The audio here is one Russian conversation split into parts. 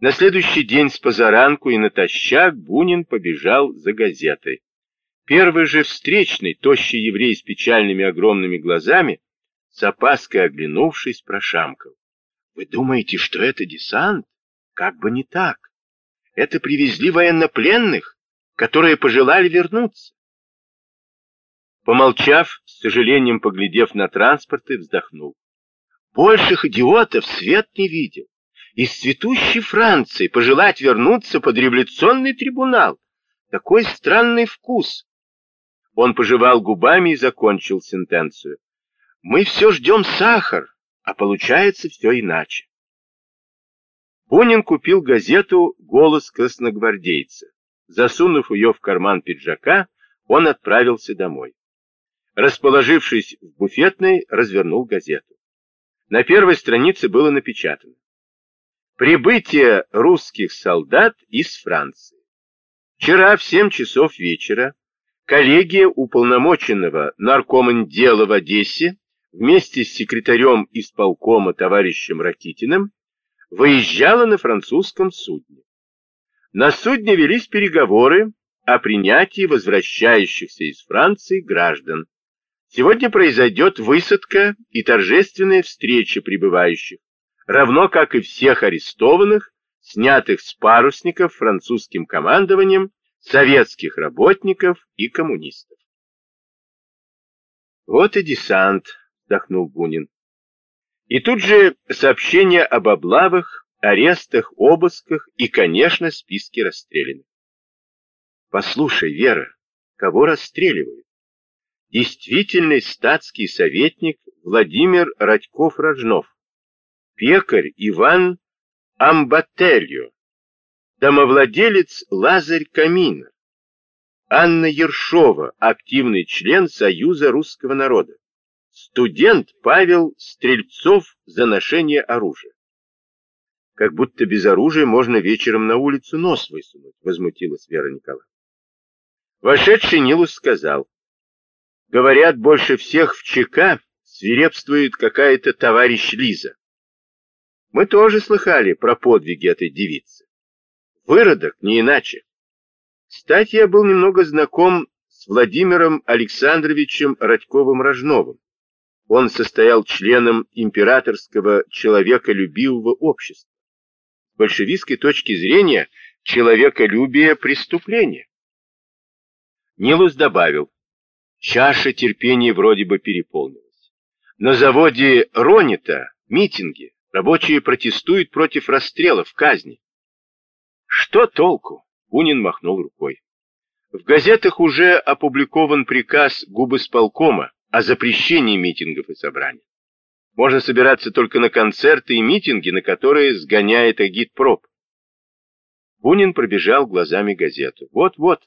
На следующий день с позаранку и натощак Бунин побежал за газетой. Первый же встречный, тощий еврей с печальными огромными глазами, с опаской оглянувшись, прошамкал. «Вы думаете, что это десант? Как бы не так. Это привезли военнопленных, которые пожелали вернуться». Помолчав, с сожалением поглядев на транспорт, и вздохнул. «Больших идиотов свет не видел из цветущей Франции пожелать вернуться под революционный трибунал. Такой странный вкус. Он пожевал губами и закончил сентенцию. Мы все ждем сахар, а получается все иначе. Бунин купил газету «Голос красногвардейца». Засунув ее в карман пиджака, он отправился домой. Расположившись в буфетной, развернул газету. На первой странице было напечатано. Прибытие русских солдат из Франции. Вчера в 7 часов вечера коллегия уполномоченного наркомандела в Одессе вместе с секретарем исполкома товарищем Ракитиным выезжала на французском судне. На судне велись переговоры о принятии возвращающихся из Франции граждан. Сегодня произойдет высадка и торжественная встреча прибывающих равно как и всех арестованных, снятых с парусников французским командованием, советских работников и коммунистов. Вот и десант, вздохнул Бунин. И тут же сообщение об облавах, арестах, обысках и, конечно, списке расстрелянных. Послушай, Вера, кого расстреливают? Действительный статский советник Владимир Радьков-Рожнов пекарь Иван Амбательо, домовладелец Лазарь Каминер, Анна Ершова, активный член Союза русского народа, студент Павел Стрельцов за ношение оружия. Как будто без оружия можно вечером на улицу нос высунуть, возмутилась Вера Николаевна. Вошедший Нилус сказал, говорят, больше всех в ЧК свирепствует какая-то товарищ Лиза. Мы тоже слыхали про подвиги этой девицы. Выродок, не иначе. Кстати, я был немного знаком с Владимиром Александровичем Радьковым-Рожновым. Он состоял членом императорского человеколюбивого общества. С большевистской точки зрения, человеколюбие – преступление. Нилус добавил, чаша терпения вроде бы переполнилась. На заводе Ронита митинги, Рабочие протестуют против расстрелов, казни. Что толку? Бунин махнул рукой. В газетах уже опубликован приказ губысполкома о запрещении митингов и собраний. Можно собираться только на концерты и митинги, на которые сгоняет агитпроп. Бунин пробежал глазами газету. Вот-вот.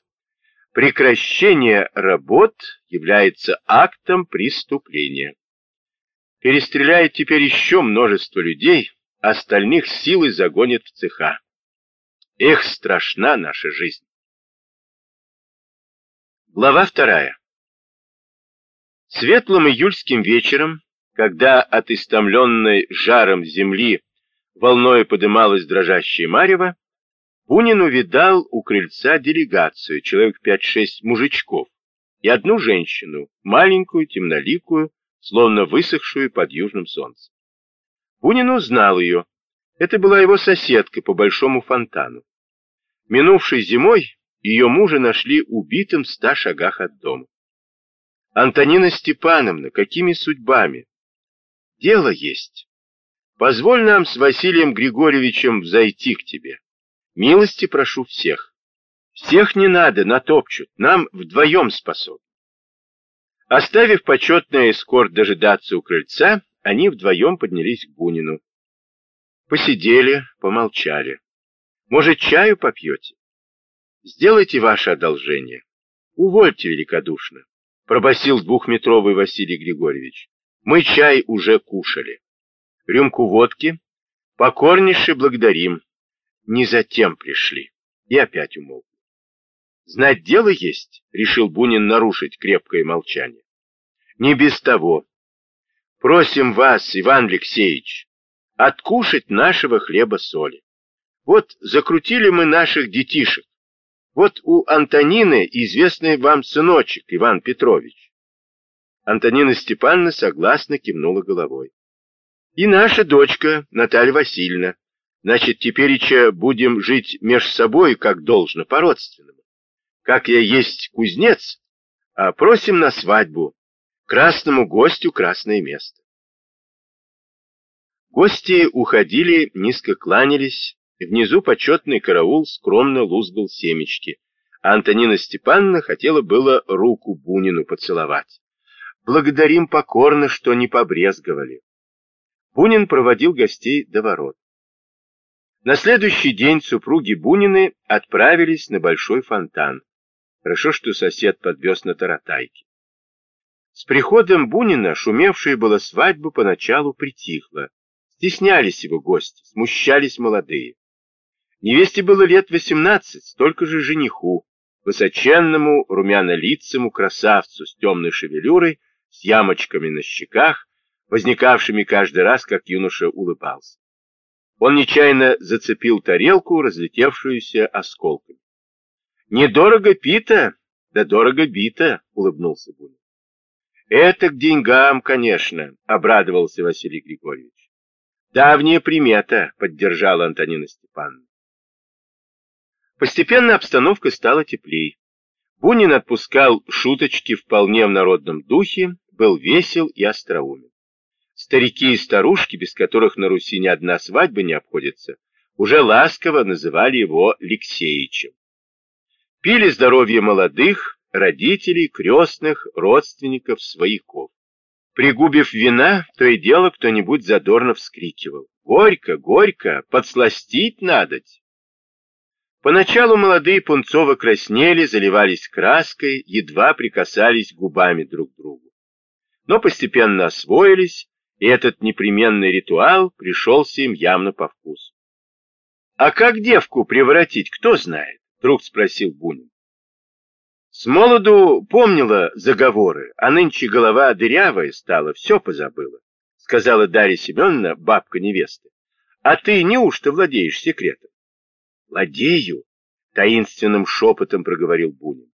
Прекращение работ является актом преступления. Перестреляет теперь еще множество людей, остальных силой загонит в цеха. Эх, страшна наша жизнь. Глава вторая. Светлым июльским вечером, когда от истомленной жаром земли волной подымалась дрожащая марево, Бунин увидал у крыльца делегацию, человек пять-шесть мужичков, и одну женщину, маленькую, темноликую, словно высохшую под южным солнцем. Бунин узнал ее. Это была его соседка по большому фонтану. Минувшей зимой ее мужа нашли убитым в ста шагах от дома. Антонина Степановна, какими судьбами? Дело есть. Позволь нам с Василием Григорьевичем взойти к тебе. Милости прошу всех. Всех не надо, натопчут, нам вдвоем способны. Оставив почетный эскорт дожидаться у крыльца, они вдвоем поднялись к Бунину. Посидели, помолчали. Может, чаю попьете? Сделайте ваше одолжение. Увольте великодушно, пробасил двухметровый Василий Григорьевич. Мы чай уже кушали. Рюмку водки. Покорнейше благодарим. Не затем пришли. И опять умолк. Знать дело есть, решил Бунин нарушить крепкое молчание. Не без того. Просим вас, Иван Алексеевич, откушать нашего хлеба-соли. Вот закрутили мы наших детишек. Вот у Антонины известный вам сыночек Иван Петрович. Антонина Степановна согласно кивнула головой. И наша дочка Наталья Васильевна. Значит, теперь еще будем жить меж собой, как должно, по-родственному. Как я есть кузнец, а просим на свадьбу. Красному гостю красное место. Гости уходили, низко кланялись. Внизу почетный караул скромно лузгал семечки. Антонина Степановна хотела было руку Бунину поцеловать. Благодарим покорно, что не побрезговали. Бунин проводил гостей до ворот. На следующий день супруги Бунины отправились на большой фонтан. Хорошо, что сосед подвез на таратайке. С приходом Бунина шумевшая была свадьба поначалу притихла. Стеснялись его гости, смущались молодые. Невесте было лет восемнадцать, столько же жениху, высоченному, румяно-лицому красавцу с темной шевелюрой, с ямочками на щеках, возникавшими каждый раз, как юноша улыбался. Он нечаянно зацепил тарелку, разлетевшуюся осколками. «Недорого пита, да дорого бита», — улыбнулся Бунин. «Это к деньгам, конечно», — обрадовался Василий Григорьевич. «Давняя примета», — поддержала Антонина Степановна. Постепенно обстановка стала теплей. Бунин отпускал шуточки вполне в народном духе, был весел и остроумен. Старики и старушки, без которых на Руси ни одна свадьба не обходится, уже ласково называли его Алексеичем. Пили здоровье молодых, родителей, крестных, родственников, свояков. Пригубив вина, то и дело кто-нибудь задорно вскрикивал. «Горько, горько, подсластить надоть!» Поначалу молодые пунцово краснели, заливались краской, едва прикасались губами друг к другу. Но постепенно освоились, и этот непременный ритуал пришелся им явно по вкусу. «А как девку превратить, кто знает?» — вдруг спросил Бунин. С молоду помнила заговоры, а нынче голова дырявая стала, все позабыла, — сказала Дарья Семеновна, бабка невесты. А ты неужто владеешь секретом? Владею, — таинственным шепотом проговорил Бунин.